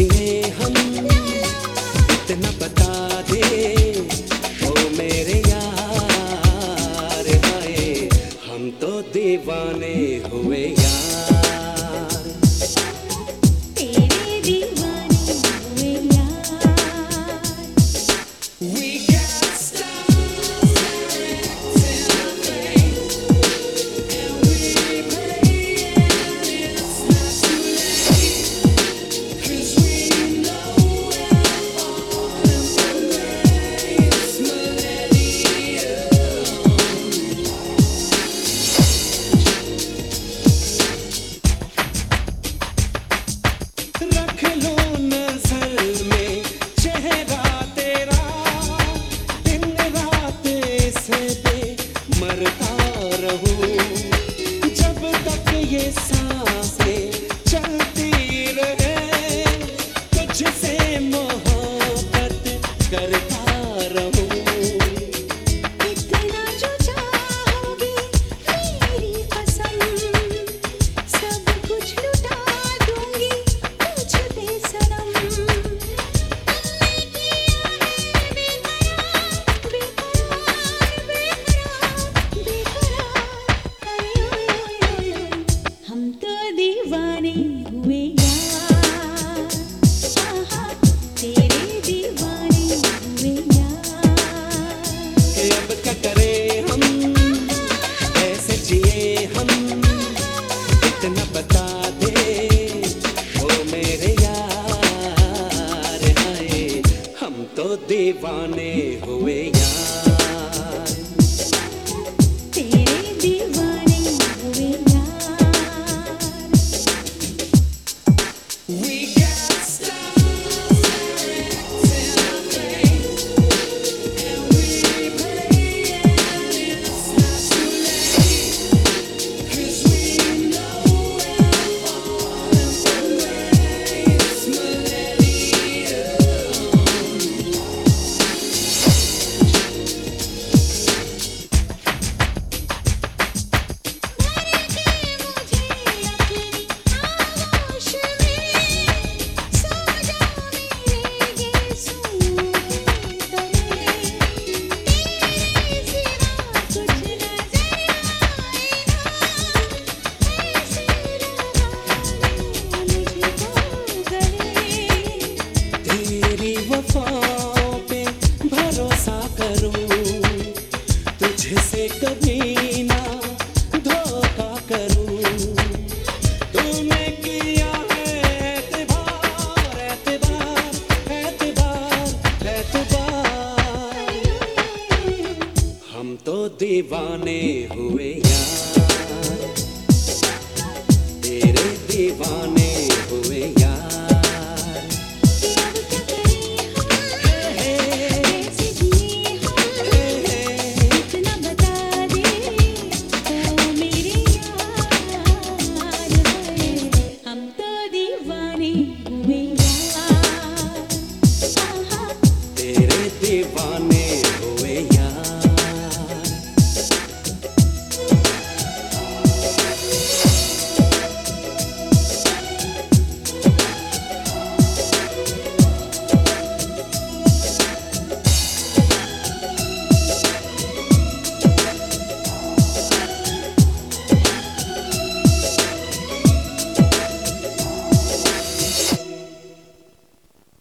जिन्हें हम इतना बता दे ओ मेरे यार हाय। हम तो दीवाने हुए यार। करता रहूँ। जब तक ये साँसें चलती रहे तुझसे मोहब्बत करता रहूँ। दीवाने हुए यार दीवाने हुए।